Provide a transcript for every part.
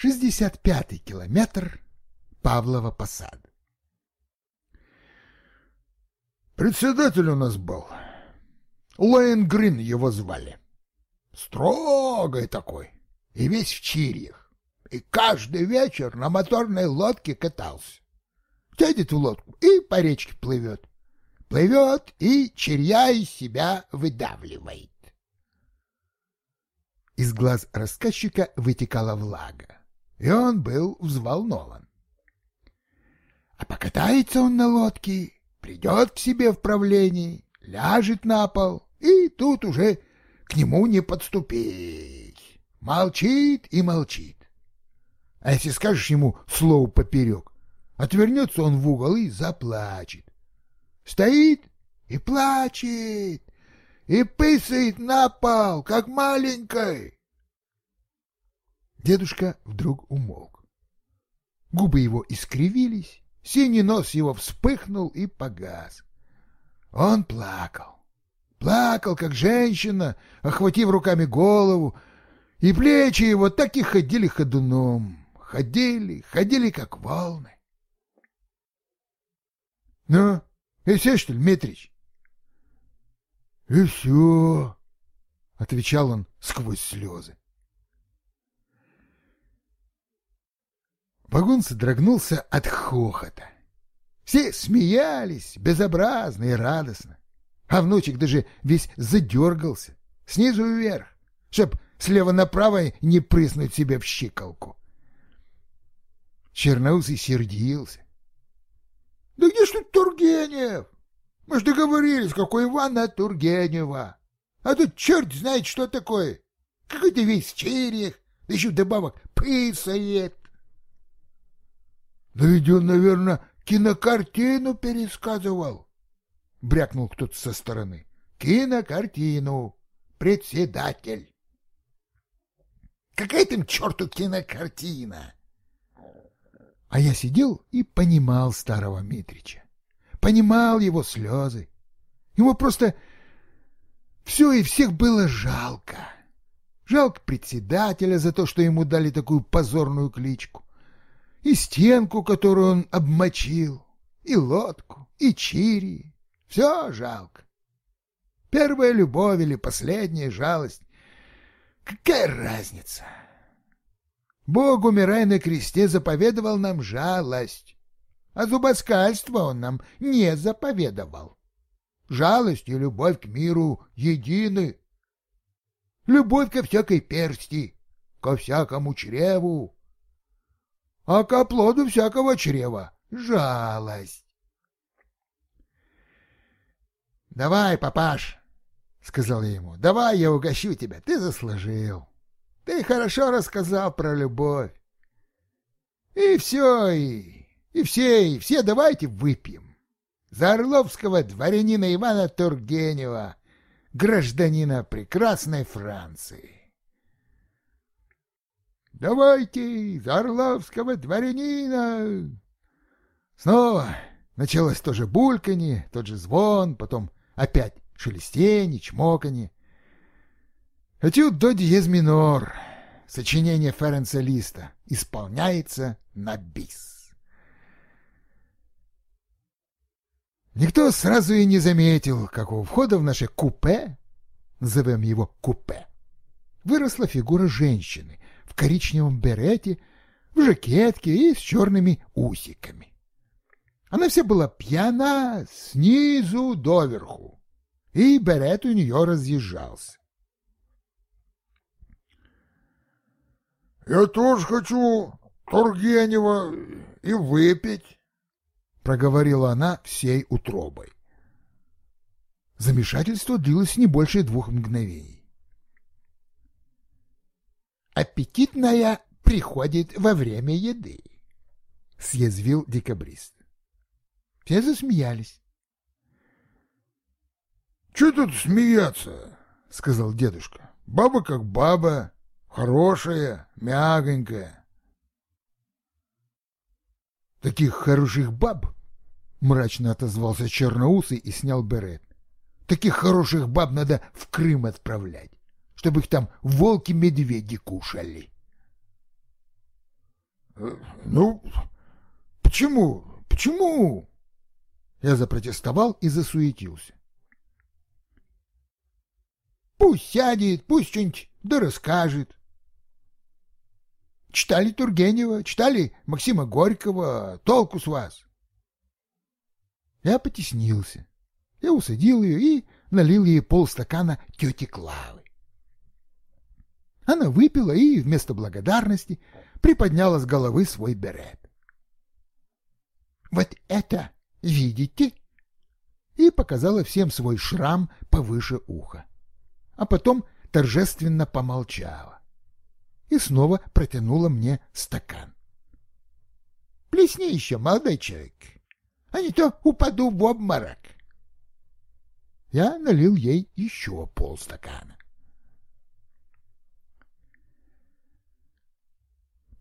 65-й километр Павлова посад. Председатель у нас был. Лейн Грин его звали. Строгой такой. И весь в чирьях. И каждый вечер на моторной лодке катался. Сядет в лодку и по речке плывет. Плывет и черья из себя выдавливает. Из глаз рассказчика вытекала влага, и он был взволнован. А покатается он на лодке, придет к себе в правлении, ляжет на пол, и тут уже к нему не подступить. Молчит и молчит. А если скажешь ему слово поперек, отвернется он в угол и заплачет. Стоит и плачет, и писает на пол, как маленькой. Дедушка вдруг умолк. Губы его искривились, синий нос его вспыхнул и погас. Он плакал. Плакал, как женщина, охватив руками голову, и плечи его так и ходили ходуном. Ходили, ходили, как волны. — Ну, и все, что ли, Митрич? — И все, — отвечал он сквозь слезы. Вагон содрогнулся от хохота. Все смеялись безобразно и радостно, а внучек даже весь задергался, снизу вверх, чтоб слева направо не прыснуть себе в щиколку. Черноусый сердился. — Да где ж тут Тургенев? Мы ж договорились, какой Ивана Тургенева. А тут черт знает, что такое. Какой-то весь черех, да еще вдобавок писает. Да ведь он, наверное, кинокартину пересказывал. Брякнул кто-то со стороны. Кинокартину. Председатель. Какая там черту кинокартина? А я сидел и понимал старого Митрича. Понимал его слезы. Ему просто все и всех было жалко. Жалко председателя за то, что ему дали такую позорную кличку и стенку, которую он обмочил, и лодку, и чири. Все жалко. Первая любовь или последняя жалость. Какая разница? Бог, умирая на кресте, заповедовал нам жалость, а зубоскальство он нам не заповедовал. Жалость и любовь к миру едины. Любовь ко всякой персти, ко всякому чреву, а к оплоду всякого чрева — жалость. — Давай, папаш, — сказал я ему, — давай я угощу тебя, ты заслужил. Ты хорошо рассказал про любовь. И все, и, и все, и все давайте выпьем. За орловского дворянина Ивана Тургенева, гражданина прекрасной Франции. Давайте за орловского дворянина!» Снова началось то же бульканье, тот же звон, потом опять шелестенье, чмоканье. Этюд до диез минор, сочинение Ференца Листа, исполняется на бис. Никто сразу и не заметил, как у входа в наше купе, назовем его купе, выросла фигура женщины коричневом берете, в жакетке и с черными усиками. Она вся была пьяна снизу доверху, и берет у нее разъезжался. «Я тоже хочу Тургенева и выпить», — проговорила она всей утробой. Замешательство длилось не больше двух мгновений аппетитная приходит во время еды, — съязвил декабрист. Все засмеялись. — Че тут смеяться? — сказал дедушка. — Баба как баба, хорошая, мягонькая. — Таких хороших баб? — мрачно отозвался черноусый и снял берет. — Таких хороших баб надо в Крым отправлять чтобы их там волки-медведи кушали. Ну, почему? Почему? Я запротестовал и засуетился. Пусть сядет, пусть что-нибудь да расскажет. Читали Тургенева, читали Максима Горького, толку с вас. Я потеснился. Я усадил ее и налил ей полстакана тети Клавы. Она выпила и вместо благодарности приподняла с головы свой берет. «Вот это видите?» и показала всем свой шрам повыше уха. А потом торжественно помолчала и снова протянула мне стакан. «Плесни еще, молодой человек, а не то упаду в обморок». Я налил ей еще полстакана.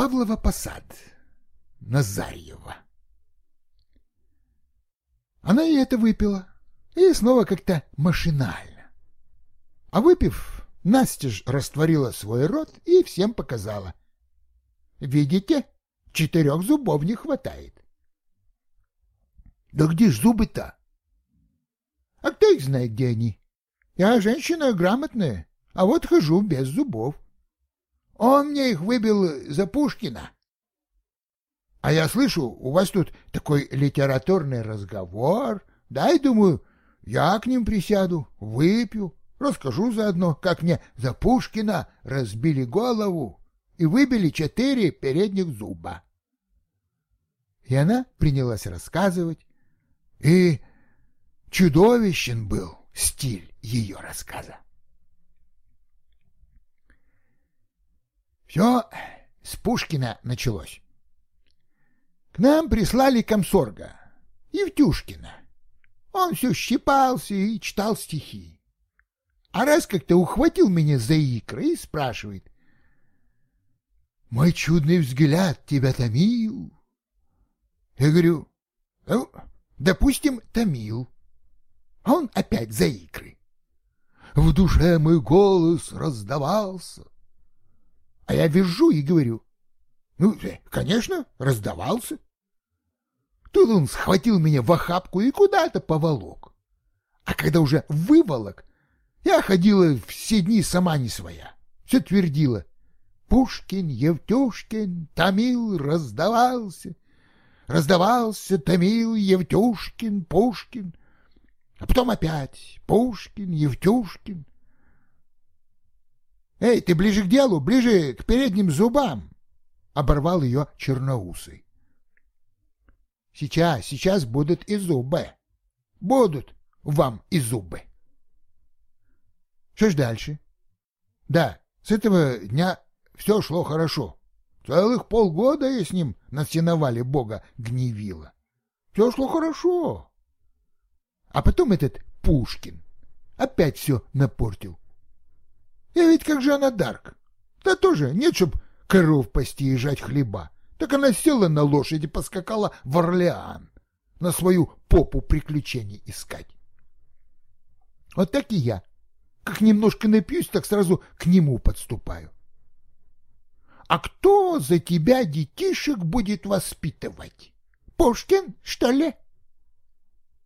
Павлова посад. Назарьева. Она и это выпила, и снова как-то машинально. А выпив, Настеж растворила свой рот и всем показала. Видите, четырех зубов не хватает. Да где ж зубы-то? А кто их знает, где они? Я женщина грамотная, а вот хожу без зубов. Он мне их выбил за Пушкина. А я слышу, у вас тут такой литературный разговор. Дай, думаю, я к ним присяду, выпью, расскажу заодно, как мне за Пушкина разбили голову и выбили четыре передних зуба. И она принялась рассказывать, и чудовищен был стиль ее рассказа. Все с Пушкина началось. К нам прислали комсорга, Евтюшкина. Он все щипался и читал стихи. А раз как-то ухватил меня за икры и спрашивает. «Мой чудный взгляд тебя томил?» Я говорю, ну, допустим, томил. Он опять за икры. В душе мой голос раздавался. А я вижу и говорю, ну, э, конечно, раздавался. Тут он схватил меня в охапку и куда-то поволок. А когда уже выволок, я ходила все дни сама не своя. Все твердила. Пушкин, Евтюшкин, томил, раздавался. Раздавался, томил, Евтюшкин, Пушкин. А потом опять Пушкин, Евтюшкин. Эй, ты ближе к делу, ближе к передним зубам оборвал ее черноусый. Сейчас, сейчас будут и зубы. Будут вам и зубы. Что ж дальше? Да, с этого дня все шло хорошо. Целых полгода я с ним на сеновале Бога гневила. Все шло хорошо. А потом этот Пушкин опять все напортил. Я ведь как Жанна Дарк. Да тоже нет, чтоб коров пасти и жать хлеба. Так она села на лошади, поскакала в Орлеан, на свою попу приключений искать. Вот так и я. Как немножко напьюсь, так сразу к нему подступаю. А кто за тебя детишек будет воспитывать? Пушкин, что ли?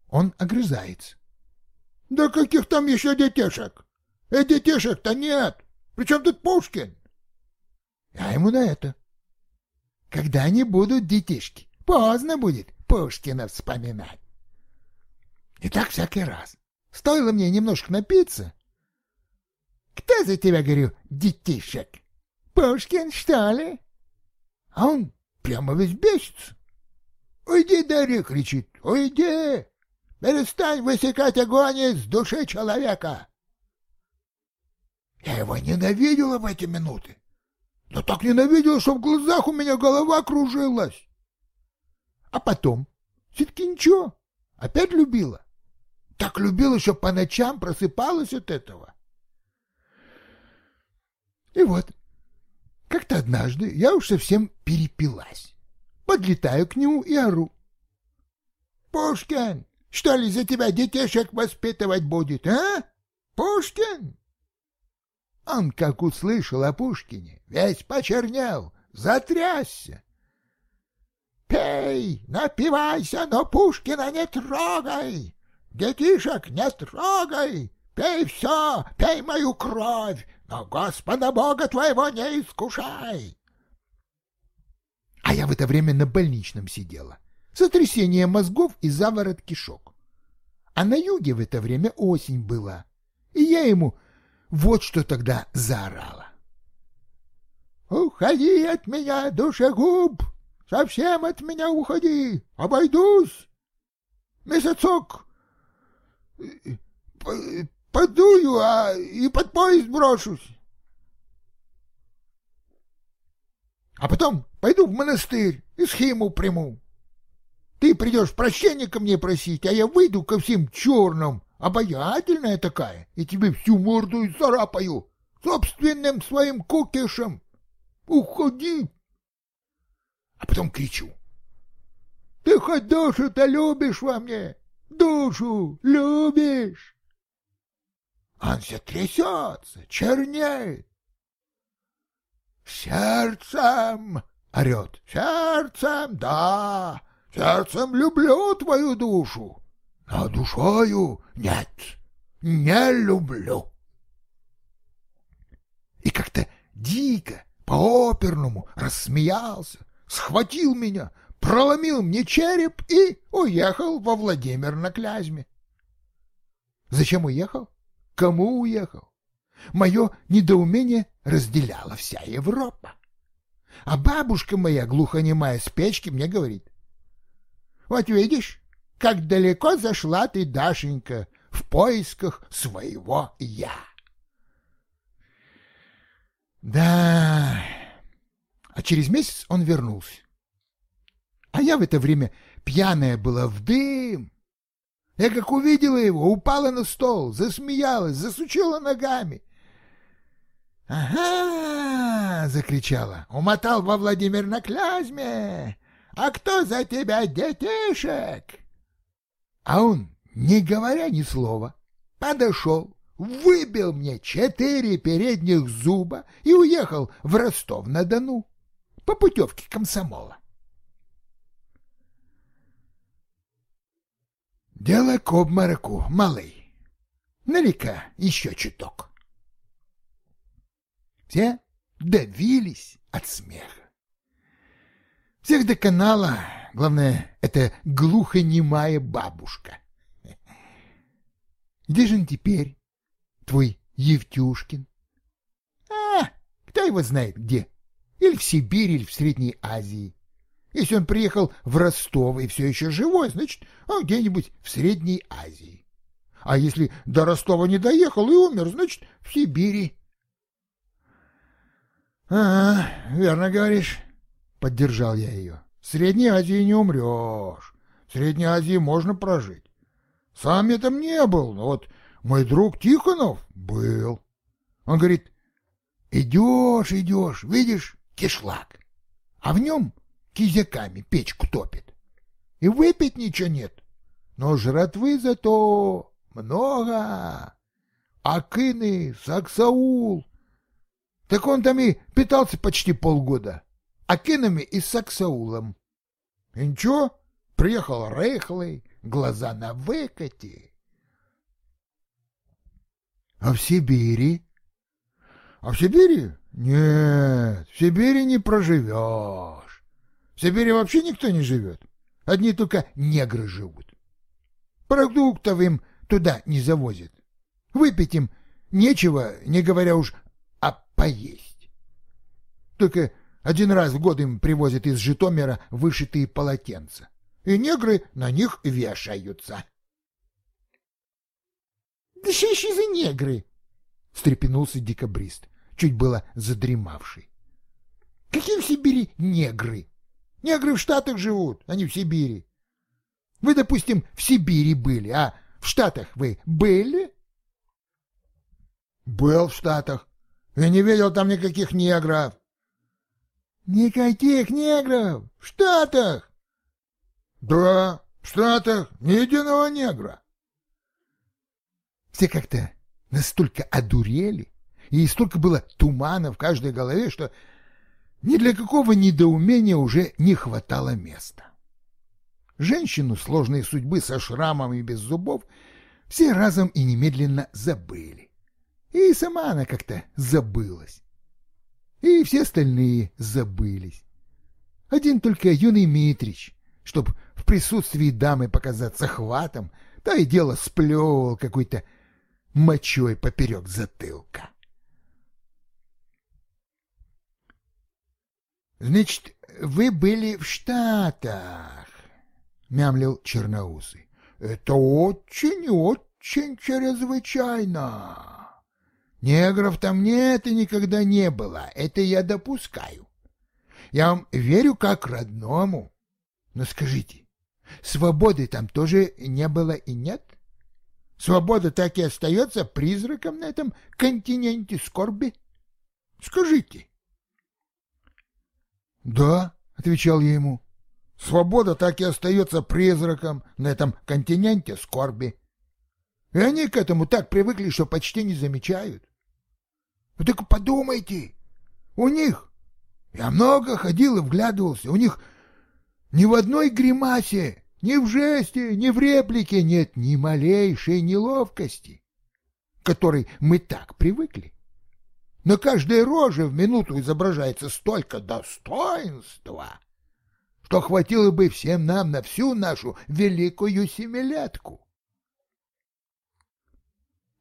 Он огрызается. Да каких там еще детишек? Э, детишек-то нет. Причем тут Пушкин? А ему на это. Когда они будут детишки, поздно будет Пушкина вспоминать. И так всякий раз. Стоило мне немножко напиться. Кто за тебя, говорю, детишек? Пушкин, что ли? А он прямо весь бесится. «Уйди, Дарья!» — кричит. «Уйди! Перестань высекать огонь из души человека!» Я его ненавидела в эти минуты. Да так ненавидел, что в глазах у меня голова кружилась. А потом, все-таки ничего, опять любила. Так любила, что по ночам просыпалась от этого. И вот, как-то однажды я уж совсем перепилась. Подлетаю к нему и ору. «Пушкин, что ли за тебя детишек воспитывать будет, а? Пушкин?» Он, как услышал о Пушкине, весь почернел, затрясся. Пей, напивайся, но Пушкина не трогай, детишек не трогай, пей все, пей мою кровь, но Господа Бога твоего не искушай. А я в это время на больничном сидела. Сотрясение мозгов и заворот кишок. А на юге в это время осень была. И я ему вот что тогда заорала. «Уходи от меня, душегуб! Совсем от меня уходи! Обойдусь! Месяцок подую, а и под поезд брошусь. А потом пойду в монастырь и схему приму. Ты придешь прощения ко мне просить, а я выйду ко всем черным, обаятельная такая, и тебе всю морду царапаю собственным своим кукишем. Уходи! А потом кричу. Ты хоть душу-то любишь во мне? Душу любишь? Он все трясется, чернеет. Сердцем, орет, сердцем, да, сердцем люблю твою душу, но душою нет, не люблю. И как-то дико, по-оперному рассмеялся, схватил меня, проломил мне череп и уехал во Владимир на Клязьме. Зачем уехал? Кому уехал? Мое недоумение разделяла вся Европа. А бабушка моя, глухонемая с печки, мне говорит. Вот видишь, как далеко зашла ты, Дашенька, в поисках своего «я». Да, а через месяц он вернулся. А я в это время пьяная была в дым. Я как увидела его, упала на стол, засмеялась, засучила ногами. «Ага!» — закричала. «Умотал во Владимир на Клязьме! А кто за тебя детишек?» А он, не говоря ни слова, подошел, выбил мне четыре передних зуба и уехал в Ростов-на-Дону по путевке комсомола. Дело к обмороку, малый. Налика еще чуток. Все давились от смеха. Всех до канала, главное, это глухонемая бабушка. Где же он теперь, твой Евтюшкин? А, кто его знает где? Или в Сибири, или в Средней Азии. Если он приехал в Ростов и все еще живой, значит, он где-нибудь в Средней Азии. А если до Ростова не доехал и умер, значит, в Сибири. — Ага, верно говоришь, — поддержал я ее. — В Средней Азии не умрешь. В Средней Азии можно прожить. Сам я там не был, но вот мой друг Тихонов был. Он говорит, идешь, идешь, видишь, кишлак, а в нем кизяками печку топит. И выпить ничего нет, но жратвы зато много. Акины, Саксаул. Так он там и питался почти полгода. Акинами и Саксаулом. И ничего, приехал рыхлый, глаза на выкате. А в Сибири? А в Сибири? Нет, в Сибири не проживешь. В Сибири вообще никто не живет. Одни только негры живут. Продуктов им туда не завозят. Выпить им нечего, не говоря уж о поесть. Только один раз в год им привозят из Житомира вышитые полотенца, и негры на них вешаются. — Да что еще за негры? — встрепенулся декабрист, чуть было задремавший. — Какие в Сибири негры? Негры в Штатах живут, а не в Сибири. Вы, допустим, в Сибири были, а в Штатах вы были? Был в Штатах. Я не видел там никаких негров. Никаких негров? В Штатах? Да, в Штатах ни единого негра. Все как-то настолько одурели, и столько было тумана в каждой голове, что Ни для какого недоумения уже не хватало места. Женщину сложной судьбы со шрамом и без зубов все разом и немедленно забыли. И сама она как-то забылась. И все остальные забылись. Один только юный Митрич, чтоб в присутствии дамы показаться хватом, то и дело сплевывал какой-то мочой поперек затылка. Значит, вы были в Штатах, мямлил Черноусый. Это очень, очень чрезвычайно. Негров там нет и никогда не было, это я допускаю. Я вам верю как родному. Но скажите, свободы там тоже не было и нет? Свобода так и остается призраком на этом континенте скорби? Скажите. «Да», — отвечал я ему, — «свобода так и остается призраком на этом континенте скорби. И они к этому так привыкли, что почти не замечают. Вы только подумайте, у них, я много ходил и вглядывался, у них ни в одной гримасе, ни в жесте, ни в реплике нет ни малейшей неловкости, к которой мы так привыкли. На каждой роже в минуту изображается столько достоинства, что хватило бы всем нам на всю нашу великую семилетку.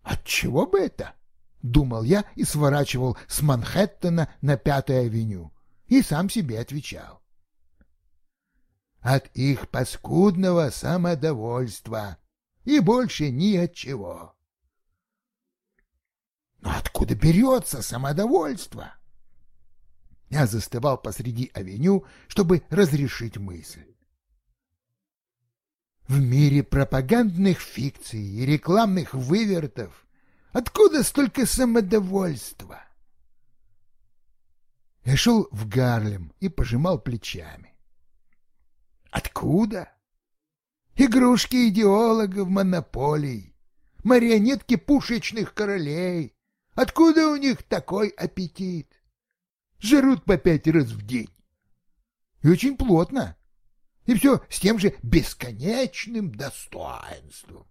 Отчего бы это? Думал я и сворачивал с Манхэттена на Пятой авеню и сам себе отвечал. От их паскудного самодовольства и больше ни от чего. Но откуда берется самодовольство? Я застывал посреди авеню, чтобы разрешить мысль. В мире пропагандных фикций и рекламных вывертов откуда столько самодовольства? Я шел в Гарлем и пожимал плечами. Откуда? Игрушки идеологов монополий, марионетки пушечных королей, Откуда у них такой аппетит? Жрут по пять раз в день. И очень плотно. И все с тем же бесконечным достоинством.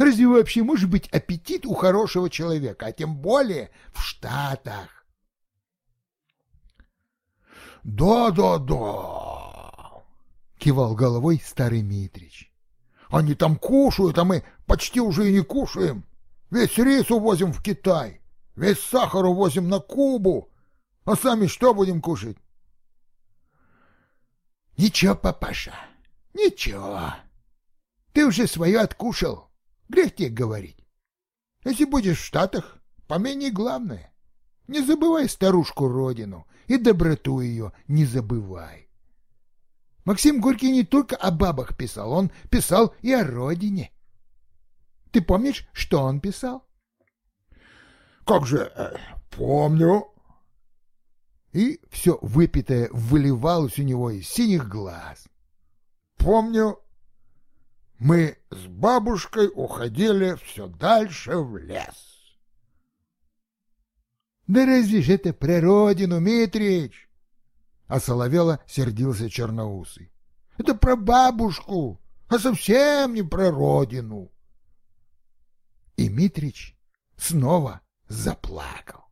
Разве вообще может быть аппетит у хорошего человека, а тем более в Штатах? «Да-да-да», — кивал головой старый Митрич. «Они там кушают, а мы почти уже и не кушаем. Весь рис увозим в Китай, весь сахар увозим на Кубу, а сами что будем кушать? Ничего, папаша, ничего. Ты уже свое откушал, грех тебе говорить. Если будешь в Штатах, поменяй главное. Не забывай старушку родину и доброту ее не забывай. Максим Горький не только о бабах писал, он писал и о родине. Ты помнишь, что он писал? Как же, э, помню. И все выпитое выливалось у него из синих глаз. Помню, мы с бабушкой уходили все дальше в лес. Да разве же это про родину, Митрич? А Соловела сердился черноусый. Это про бабушку, а совсем не про родину. И Митрич снова заплакал.